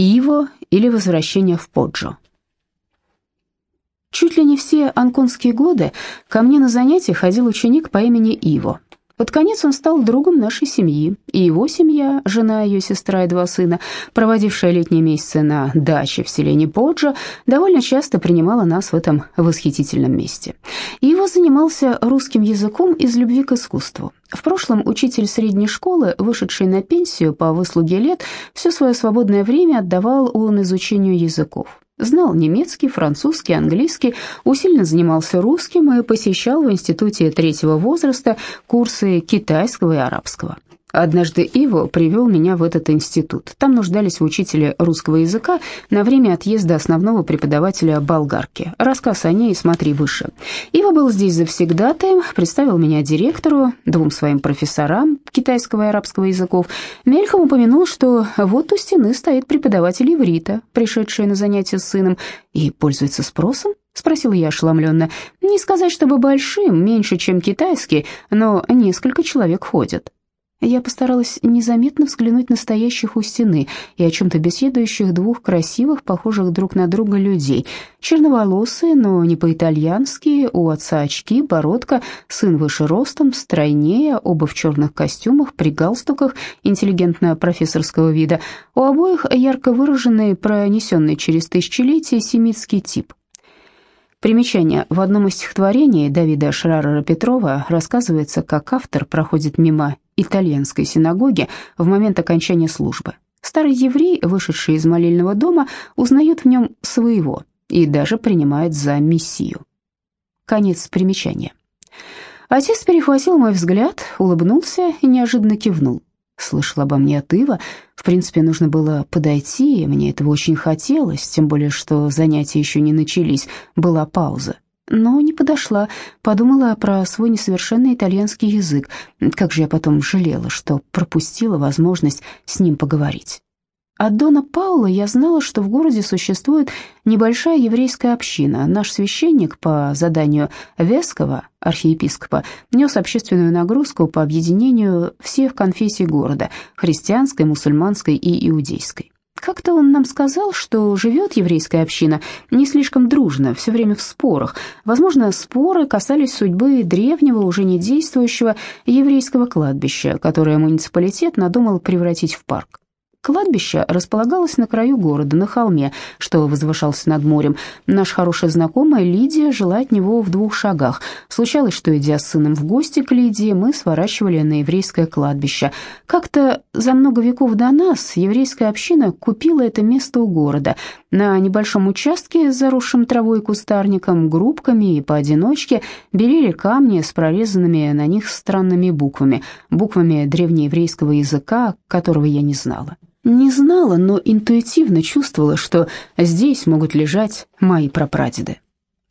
Иво или возвращение в Поджо. Чуть ли не все анконские годы ко мне на занятия ходил ученик по имени Иво. Под конец он стал другом нашей семьи, и его семья, жена, ее сестра и два сына, проводившая летние месяцы на даче в селении Поджо, довольно часто принимала нас в этом восхитительном месте. Иво занимался русским языком из любви к искусству. В прошлом учитель средней школы, вышедший на пенсию по выслуге лет, все свое свободное время отдавал он изучению языков. Знал немецкий, французский, английский, усиленно занимался русским и посещал в институте третьего возраста курсы китайского и арабского. Однажды Иво привел меня в этот институт. Там нуждались в учителе русского языка на время отъезда основного преподавателя болгарки. Рассказ о ней смотри выше. Иво был здесь завсегдатаем, представил меня директору, двум своим профессорам китайского и арабского языков. Мельхом упомянул, что вот у стены стоит преподаватель иврита, пришедший на занятия с сыном, и пользуется спросом. — спросила я ошеломленно. «Не сказать, чтобы большим, меньше, чем китайский, но несколько человек ходят». Я постаралась незаметно взглянуть на стоящих у стены и о чем-то беседующих двух красивых, похожих друг на друга людей. Черноволосые, но не по-итальянски, у отца очки, бородка, сын выше ростом, стройнее, оба в черных костюмах, при галстуках интеллигентно-профессорского вида. У обоих ярко выраженный, пронесенный через тысячелетия семитский тип. Примечание. В одном из стихотворений Давида Шрарера Петрова рассказывается, как автор проходит мимо итальянской синагоги в момент окончания службы. Старый еврей, вышедший из молельного дома, узнает в нем своего и даже принимает за мессию. Конец примечания. Отец перехватил мой взгляд, улыбнулся и неожиданно кивнул. Слышал обо мне от Ива. В принципе, нужно было подойти, мне этого очень хотелось, тем более, что занятия еще не начались, была пауза но не подошла, подумала про свой несовершенный итальянский язык. Как же я потом жалела, что пропустила возможность с ним поговорить. От Дона Паула я знала, что в городе существует небольшая еврейская община. Наш священник по заданию Вескова, архиепископа, нес общественную нагрузку по объединению всех конфессий города – христианской, мусульманской и иудейской. Как-то он нам сказал, что живет еврейская община не слишком дружно, все время в спорах. Возможно, споры касались судьбы древнего, уже не действующего еврейского кладбища, которое муниципалитет надумал превратить в парк. Кладбище располагалось на краю города, на холме, что возвышался над морем. Наша хорошая знакомая Лидия жила от него в двух шагах. Случалось, что, идя с сыном в гости к Лидии, мы сворачивали на еврейское кладбище. Как-то за много веков до нас еврейская община купила это место у города. На небольшом участке, заросшем травой и кустарником, группками и поодиночке белели камни с прорезанными на них странными буквами, буквами древнееврейского языка, которого я не знала. Не знала, но интуитивно чувствовала, что здесь могут лежать мои прапрадеды.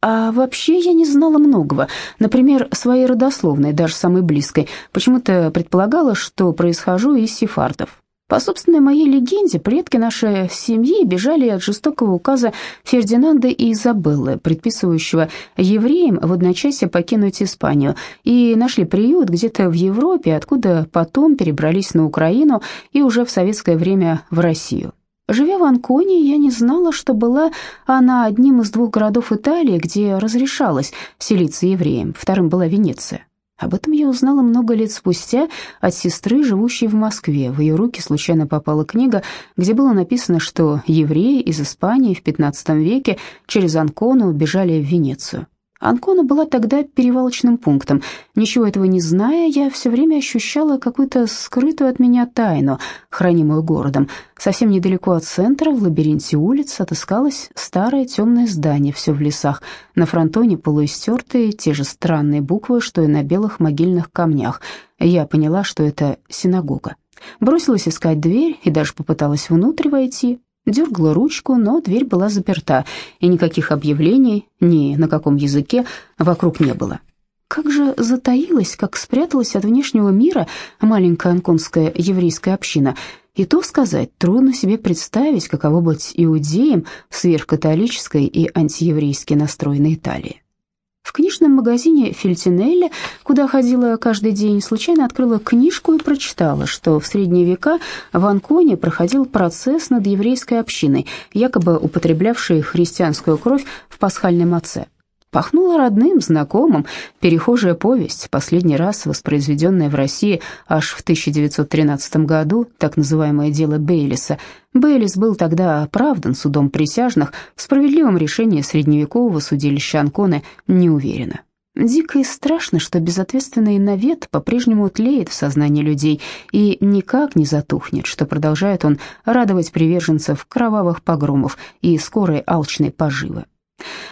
А вообще я не знала многого, например, своей родословной, даже самой близкой. Почему-то предполагала, что происхожу из сефардов. По собственной моей легенде, предки нашей семьи бежали от жестокого указа Фердинанда и Изабеллы, предписывающего евреям в одночасье покинуть Испанию, и нашли приют где-то в Европе, откуда потом перебрались на Украину и уже в советское время в Россию. Живя в Анконе, я не знала, что была она одним из двух городов Италии, где разрешалось селиться евреям, вторым была Венеция. Об этом я узнала много лет спустя от сестры, живущей в Москве. В ее руки случайно попала книга, где было написано, что евреи из Испании в XV веке через Анкону бежали в Венецию. Анкона была тогда перевалочным пунктом. Ничего этого не зная, я все время ощущала какую-то скрытую от меня тайну, хранимую городом. Совсем недалеко от центра, в лабиринте улиц, отыскалось старое темное здание, все в лесах. На фронтоне полуистертые, те же странные буквы, что и на белых могильных камнях. Я поняла, что это синагога. Бросилась искать дверь и даже попыталась внутрь войти. Дергала ручку, но дверь была заперта, и никаких объявлений, ни на каком языке вокруг не было. Как же затаилась, как спряталась от внешнего мира маленькая анконская еврейская община. И то сказать, трудно себе представить, каково быть иудеем в сверхкатолической и антиеврейски настроенной Италии. В книжном магазине Фельтинелли, куда ходила каждый день, случайно открыла книжку и прочитала, что в средние века в Анконе проходил процесс над еврейской общиной, якобы употреблявшей христианскую кровь в пасхальной маце. Пахнуло родным, знакомым, перехожая повесть, последний раз воспроизведенная в России аж в 1913 году, так называемое дело Бейлиса. Бейлис был тогда оправдан судом присяжных, в справедливом решении средневекового судилища Анконы не уверена. Дико и страшно, что безответственный навет по-прежнему тлеет в сознании людей и никак не затухнет, что продолжает он радовать приверженцев кровавых погромов и скорой алчной поживы.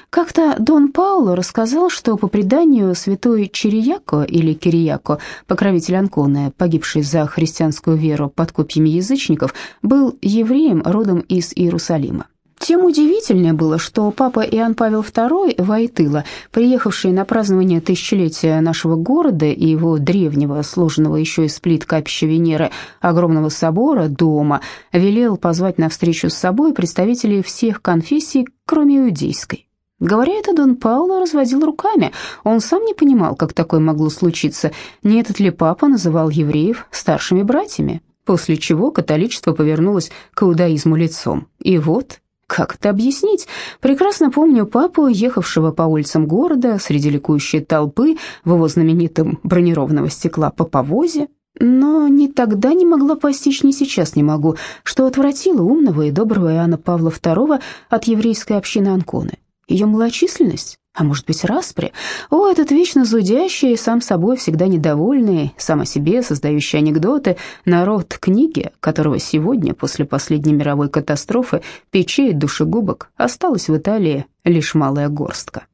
Как-то Дон Пауло рассказал, что по преданию святой Чирияко или Кирияко, покровитель Анконы, погибший за христианскую веру под копьями язычников, был евреем родом из Иерусалима. Тем удивительнее было, что папа Иоанн Павел II Войтыла, приехавший на празднование тысячелетия нашего города и его древнего, сложенного еще из плит капища Венеры, огромного собора, дома, велел позвать на встречу с собой представителей всех конфессий, кроме иудейской. Говоря это, Дон Пауло разводил руками. Он сам не понимал, как такое могло случиться. Не этот ли папа называл евреев старшими братьями? После чего католичество повернулось к иудаизму лицом. И вот, как это объяснить? Прекрасно помню папу, ехавшего по улицам города среди ликующей толпы в его знаменитом бронированного стекла по повозе, но ни тогда не могла постичь, ни сейчас не могу, что отвратило умного и доброго Иоанна Павла II от еврейской общины Анконы. Ее малочисленность? А может быть, распри? О, этот вечно зудящий, сам собой всегда недовольный, сам о себе создающий анекдоты, народ книги, которого сегодня, после последней мировой катастрофы, печей душегубок, осталось в Италии лишь малая горстка.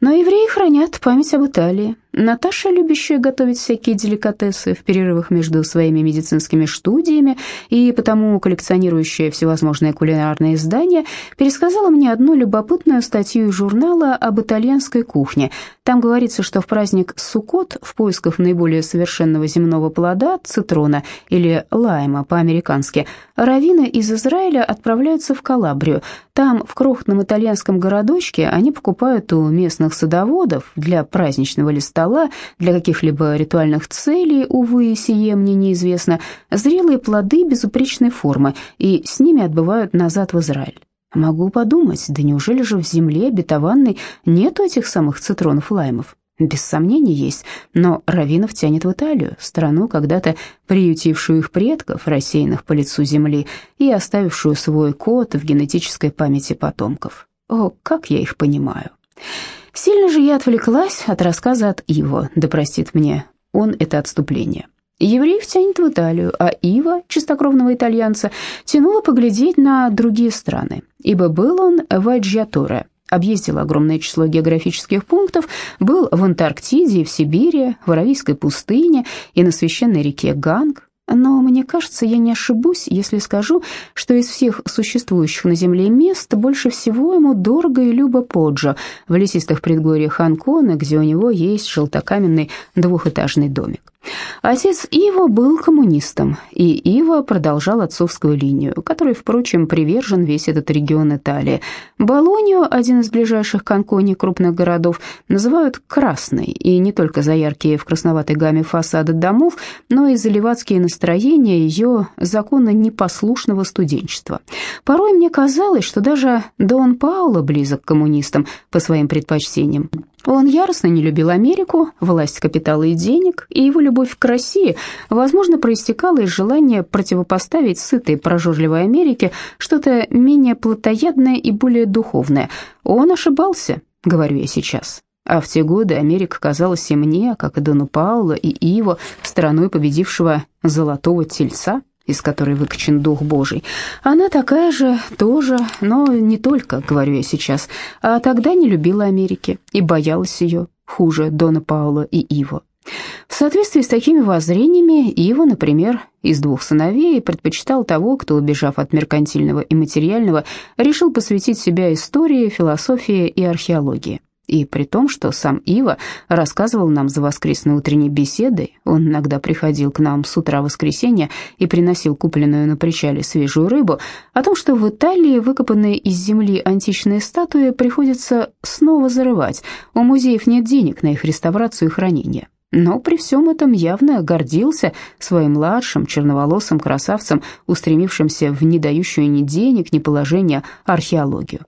Но евреи хранят память об Италии. Наташа, любящая готовить всякие деликатесы в перерывах между своими медицинскими студиями и потому коллекционирующая всевозможные кулинарные издания, пересказала мне одну любопытную статью из журнала об итальянской кухне. Там говорится, что в праздник Суккот в поисках наиболее совершенного земного плода, цитрона или лайма по-американски, раввины из Израиля отправляются в Калабрию. Там, в крохотном итальянском городочке, они покупают у местных садоводов для праздничного ли стола, для каких-либо ритуальных целей, увы, сие мне неизвестно, зрелые плоды безупречной формы и с ними отбывают назад в Израиль. Могу подумать, да неужели же в земле обетованной нету этих самых цитронов-лаймов? Без сомнений есть, но Равинов тянет в Италию, страну, когда-то приютившую их предков, рассеянных по лицу земли, и оставившую свой код в генетической памяти потомков. О, как я их понимаю. Сильно же я отвлеклась от рассказа от Иво, да простит мне он это отступление. Евреев тянет в Италию, а Ива, чистокровного итальянца, тянула поглядеть на другие страны, ибо был он в Аджиаторе, объездил огромное число географических пунктов, был в Антарктиде в Сибири, в Аравийской пустыне и на священной реке Ганг, но мне кажется, я не ошибусь, если скажу, что из всех существующих на Земле мест больше всего ему дорого и любо Поджо в лесистых предгорьях Анкона, где у него есть желтокаменный двухэтажный домик. Отец Иво был коммунистом, и Иво продолжал отцовскую линию, которой, впрочем, привержен весь этот регион Италии. Болонью, один из ближайших к Анконе крупных городов, называют «красной», и не только за яркие в красноватой гамме фасады домов, но и за левацкие настроения ее законно непослушного студенчества. Порой мне казалось, что даже Дон Пауло близок к коммунистам по своим предпочтениям. Он яростно не любил Америку, власть капитала и денег, и его любовь к России, возможно, проистекала из желания противопоставить сытой прожорливой Америке что-то менее плотоядное и более духовное. Он ошибался, говорю я сейчас. А в те годы Америка казалась и мне, как и Дону Пауло и Иво, страной победившего золотого тельца из которой выкачан Дух Божий. Она такая же, тоже, но не только, говорю я сейчас, а тогда не любила Америки и боялась ее, хуже Дона Паула и Иво. В соответствии с такими воззрениями, Ива, например, из двух сыновей предпочитал того, кто, убежав от меркантильного и материального, решил посвятить себя истории, философии и археологии. И при том, что сам Ива рассказывал нам за воскресной утренней беседой, он иногда приходил к нам с утра воскресенья и приносил купленную на причале свежую рыбу, о том, что в Италии выкопанные из земли античные статуи приходится снова зарывать, у музеев нет денег на их реставрацию и хранение. Но при всем этом явно гордился своим младшим черноволосым красавцем, устремившимся в не дающую ни денег, ни положения археологию.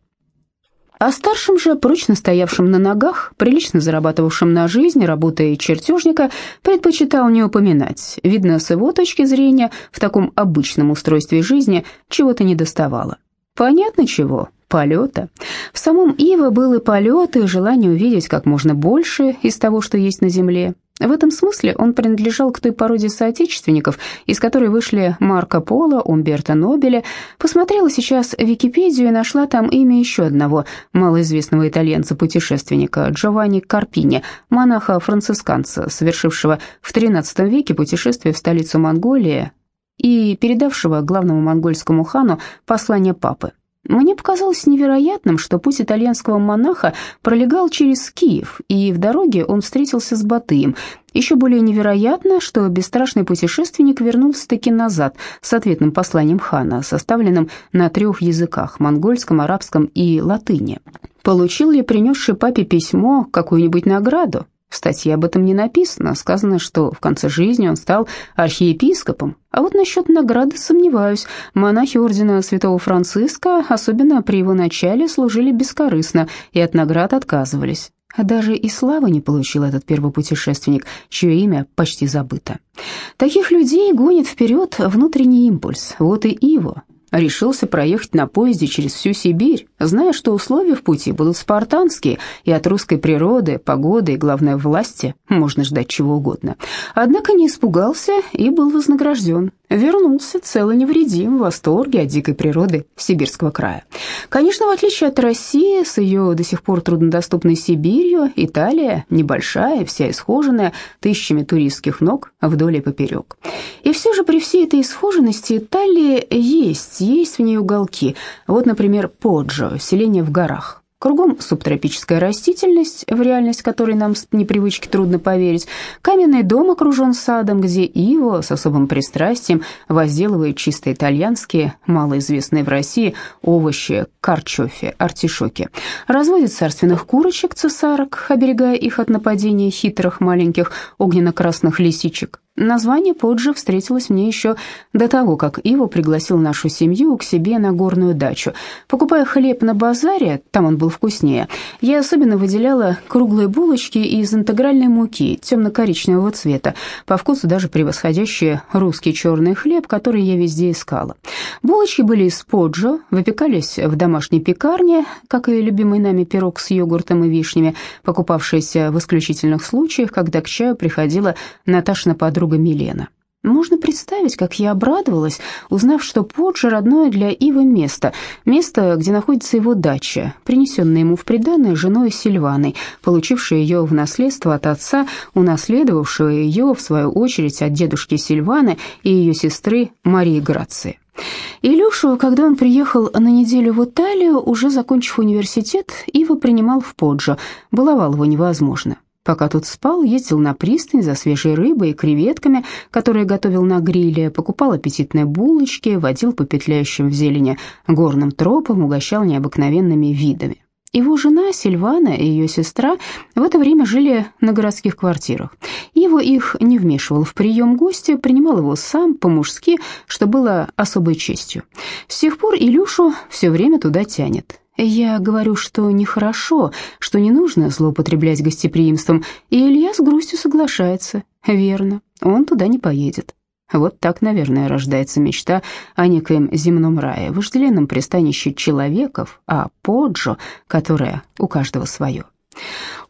О старшем же, прочно стоявшем на ногах, прилично зарабатывавшем на жизнь, работая чертежника, предпочитал не упоминать. Видно, с его точки зрения, в таком обычном устройстве жизни чего-то недоставало. Понятно чего, полета. В самом Ива был и полет, и желание увидеть как можно больше из того, что есть на Земле. В этом смысле он принадлежал к той породе соотечественников, из которой вышли Марко Поло, Умберто Нобеля. Посмотрела сейчас Википедию и нашла там имя еще одного малоизвестного итальянца-путешественника Джованни Карпини, монаха-францисканца, совершившего в XIII веке путешествие в столицу Монголии и передавшего главному монгольскому хану послание папы. Мне показалось невероятным, что путь итальянского монаха пролегал через Киев, и в дороге он встретился с Батыем. Еще более невероятно, что бесстрашный путешественник вернулся-таки назад с ответным посланием хана, составленным на трех языках – монгольском, арабском и латыни. Получил ли принесший папе письмо какую-нибудь награду? В статье об этом не написано, сказано, что в конце жизни он стал архиепископом. А вот насчет награды сомневаюсь. Монахи ордена святого Франциска, особенно при его начале, служили бескорыстно и от наград отказывались. Даже и славы не получил этот первопутешественник, чье имя почти забыто. Таких людей гонит вперед внутренний импульс. Вот и Иво, решился проехать на поезде через всю Сибирь, зная, что условия в пути будут спартанские, и от русской природы, погоды и, главное, власти можно ждать чего угодно. Однако не испугался и был вознагражден вернулся целый невредим в восторге от дикой природы сибирского края. Конечно, в отличие от России, с ее до сих пор труднодоступной Сибирью, Италия небольшая, вся исхоженная, тысячами туристских ног вдоль и поперек. И все же при всей этой исхоженности Италии есть, есть в ней уголки. Вот, например, Поджо, селение в горах. Кругом субтропическая растительность, в реальность которой нам с непривычки трудно поверить. Каменный дом окружен садом, где Иво с особым пристрастием возделывает чисто итальянские, малоизвестные в России, овощи, карчофи, артишоки. Разводит царственных курочек, цесарок, оберегая их от нападения хитрых маленьких огненно-красных лисичек. Название Поджи встретилось мне еще до того, как Иво пригласил нашу семью к себе на горную дачу. Покупая хлеб на базаре, там он был вкуснее, я особенно выделяла круглые булочки из интегральной муки темно-коричневого цвета, по вкусу даже превосходящие русский черный хлеб, который я везде искала. Булочки были из Поджо, выпекались в домашней пекарне, как и любимый нами пирог с йогуртом и вишнями, покупавшийся в исключительных случаях, когда к чаю приходила Наташина подруга подруга Милена. Можно представить, как я обрадовалась, узнав, что Поджи – родное для Ивы место, место, где находится его дача, принесенная ему в приданое женой Сильваной, получившей ее в наследство от отца, унаследовавшего ее, в свою очередь, от дедушки Сильваны и ее сестры Марии Грации. Илюшу, когда он приехал на неделю в Италию, уже закончив университет, Ива принимал в Поджо, баловал его невозможно. Пока тут спал, ездил на пристань за свежей рыбой и креветками, которые готовил на гриле, покупал аппетитные булочки, водил по петляющим в зелени горным тропам, угощал необыкновенными видами. Его жена Сильвана и ее сестра в это время жили на городских квартирах. Его их не вмешивал в прием гостя, принимал его сам, по-мужски, что было особой честью. С тех пор Илюшу все время туда тянет. Я говорю, что нехорошо, что не нужно злоупотреблять гостеприимством, и Илья с грустью соглашается. Верно, он туда не поедет. Вот так, наверное, рождается мечта о некоем земном рае, вожделенном пристанище человеков, а Поджо, которое у каждого свое.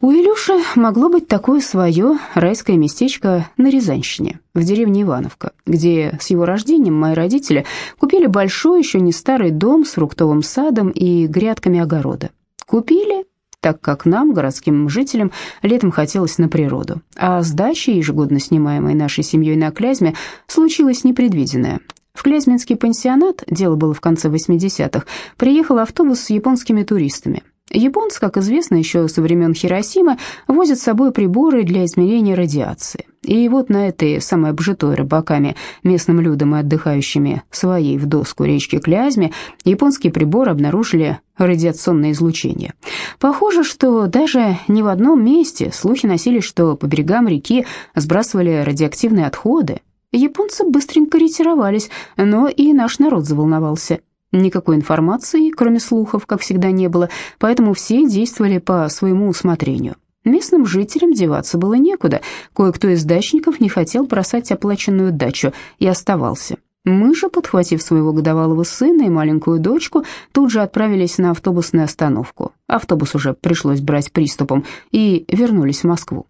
У Илюши могло быть такое свое райское местечко на Рязанщине, в деревне Ивановка, где с его рождением мои родители купили большой, еще не старый дом с фруктовым садом и грядками огорода. Купили, так как нам, городским жителям, летом хотелось на природу. А с дачей, ежегодно снимаемой нашей семьей на Клязьме, случилось непредвиденное. В Клязьминский пансионат, дело было в конце 80-х, приехал автобус с японскими туристами. Японцы, как известно, еще со времен Хиросимы возят с собой приборы для измерения радиации. И вот на этой самой обжитой рыбаками, местным людям и отдыхающими своей в доску речки Клязьме, японские приборы обнаружили радиационное излучение. Похоже, что даже не в одном месте слухи носились, что по берегам реки сбрасывали радиоактивные отходы. Японцы быстренько ретировались, но и наш народ заволновался. Никакой информации, кроме слухов, как всегда, не было, поэтому все действовали по своему усмотрению. Местным жителям деваться было некуда, кое-кто из дачников не хотел бросать оплаченную дачу и оставался. Мы же, подхватив своего годовалого сына и маленькую дочку, тут же отправились на автобусную остановку. Автобус уже пришлось брать приступом и вернулись в Москву.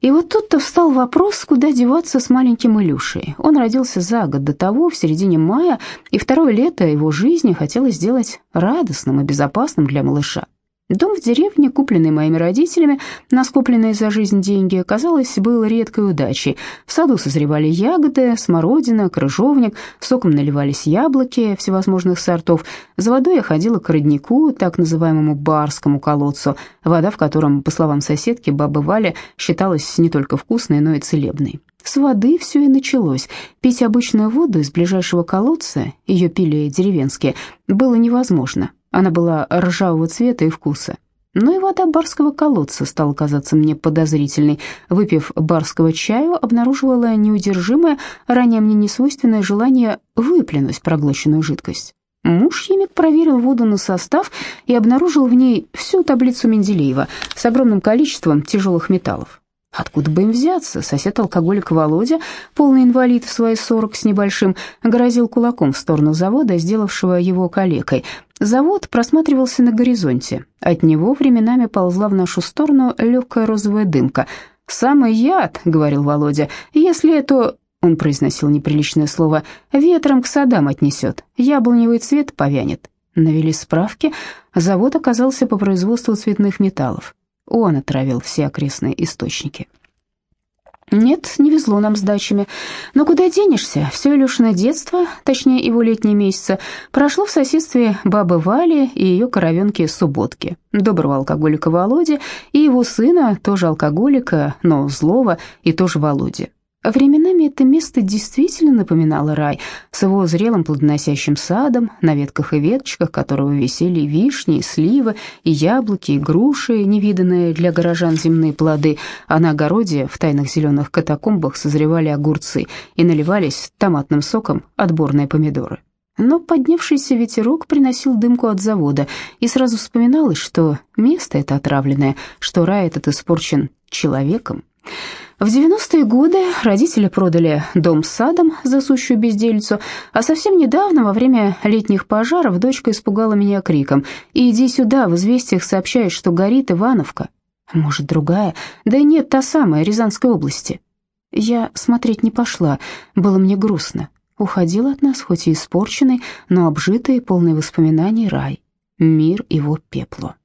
И вот тут-то встал вопрос, куда деваться с маленьким Илюшей. Он родился за год до того, в середине мая, и второе лето его жизни хотелось сделать радостным и безопасным для малыша. Дом в деревне, купленный моими родителями на скопленные за жизнь деньги, казалось, был редкой удачей. В саду созревали ягоды, смородина, крыжовник, соком наливались яблоки всевозможных сортов. За водой я ходила к роднику, так называемому барскому колодцу, вода в котором, по словам соседки, бабы Вали, считалась не только вкусной, но и целебной. С воды все и началось. Пить обычную воду из ближайшего колодца, ее пили деревенские, было невозможно. Она была ржавого цвета и вкуса. Но и вода барского колодца стала казаться мне подозрительной. Выпив барского чаю, обнаруживала неудержимое, ранее мне несвойственное желание выплюнуть проглоченную жидкость. Муж-химик проверил воду на состав и обнаружил в ней всю таблицу Менделеева с огромным количеством тяжелых металлов. Откуда бы им взяться? Сосед-алкоголик Володя, полный инвалид в свои сорок с небольшим, грозил кулаком в сторону завода, сделавшего его калекой. Завод просматривался на горизонте. От него временами ползла в нашу сторону легкая розовая дымка. «Самый яд», — говорил Володя, — «если это...» Он произносил неприличное слово. «Ветром к садам отнесет. Яблоневый цвет повянет». Навели справки. Завод оказался по производству цветных металлов. Он отравил все окрестные источники. Нет, не везло нам с дачами. Но куда денешься? Все Илюшино детство, точнее его летние месяцы, прошло в соседстве бабы Вали и ее коровенки Субботки, доброго алкоголика Володи и его сына, тоже алкоголика, но злого, и тоже Володи. Временами это место действительно напоминало рай, с его зрелым плодоносящим садом, на ветках и веточках которого висели вишни, и сливы, и яблоки, и груши, невиданные для горожан земные плоды, а на огороде в тайных зеленых катакомбах созревали огурцы и наливались томатным соком отборные помидоры. Но поднявшийся ветерок приносил дымку от завода, и сразу вспоминалось, что место это отравленное, что рай этот испорчен человеком. В 90-е годы родители продали дом с садом за сущую безделицу, а совсем недавно, во время летних пожаров, дочка испугала меня криком «Иди сюда!» В известиях сообщают, что горит Ивановка. Может, другая? Да нет, та самая, Рязанской области. Я смотреть не пошла, было мне грустно. Уходил от нас, хоть и испорченный, но обжитый, полный воспоминаний рай. Мир его пеплу.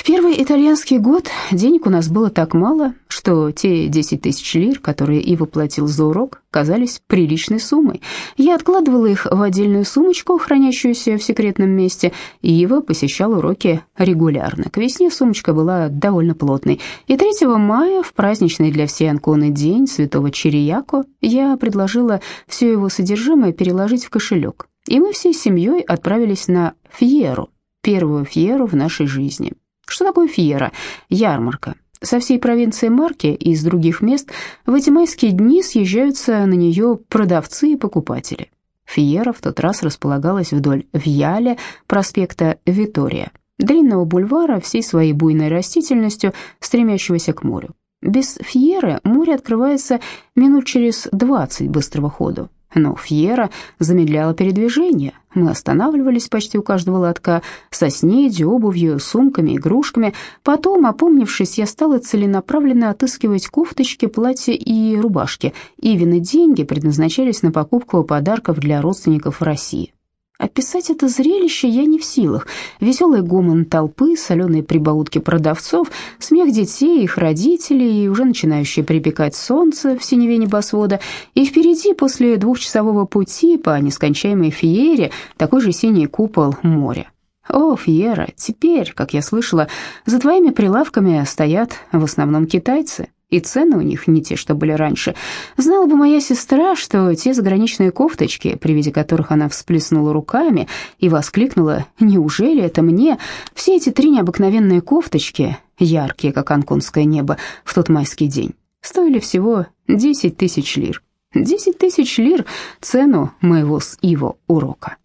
В первый итальянский год денег у нас было так мало, что те 10 тысяч лир, которые Ива платил за урок, казались приличной суммой. Я откладывала их в отдельную сумочку, хранящуюся в секретном месте, и Ива посещал уроки регулярно. К весне сумочка была довольно плотной, и 3 мая, в праздничный для всей Анконы день святого Чирияко, я предложила все его содержимое переложить в кошелек, и мы всей семьей отправились на Фьеру, первую Фьеру в нашей жизни. Что такое фьера? Ярмарка. Со всей провинции Марки и из других мест в эти майские дни съезжаются на нее продавцы и покупатели. Фьера в тот раз располагалась вдоль Вьяля, проспекта Витория, длинного бульвара всей своей буйной растительностью, стремящегося к морю. Без Фьеры море открывается минут через 20 быстрого ходу, но Фьера замедляла передвижение. Мы останавливались почти у каждого лотка со снедью, обувью, сумками, игрушками. Потом, опомнившись, я стала целенаправленно отыскивать кофточки, платья и рубашки. Ивины деньги предназначались на покупку подарков для родственников в России. Описать это зрелище я не в силах. Веселый гомон толпы, соленые прибаутки продавцов, смех детей, их родителей и уже начинающее припекать солнце в синеве небосвода. И впереди, после двухчасового пути по нескончаемой феере, такой же синий купол моря. О, Фьера, теперь, как я слышала, за твоими прилавками стоят в основном китайцы, и цены у них не те, что были раньше. Знала бы моя сестра, что те заграничные кофточки, при виде которых она всплеснула руками и воскликнула «Неужели это мне?» Все эти три необыкновенные кофточки, яркие, как анконское небо, в тот майский день, стоили всего десять тысяч лир. Десять тысяч лир — цену моего с Иво урока.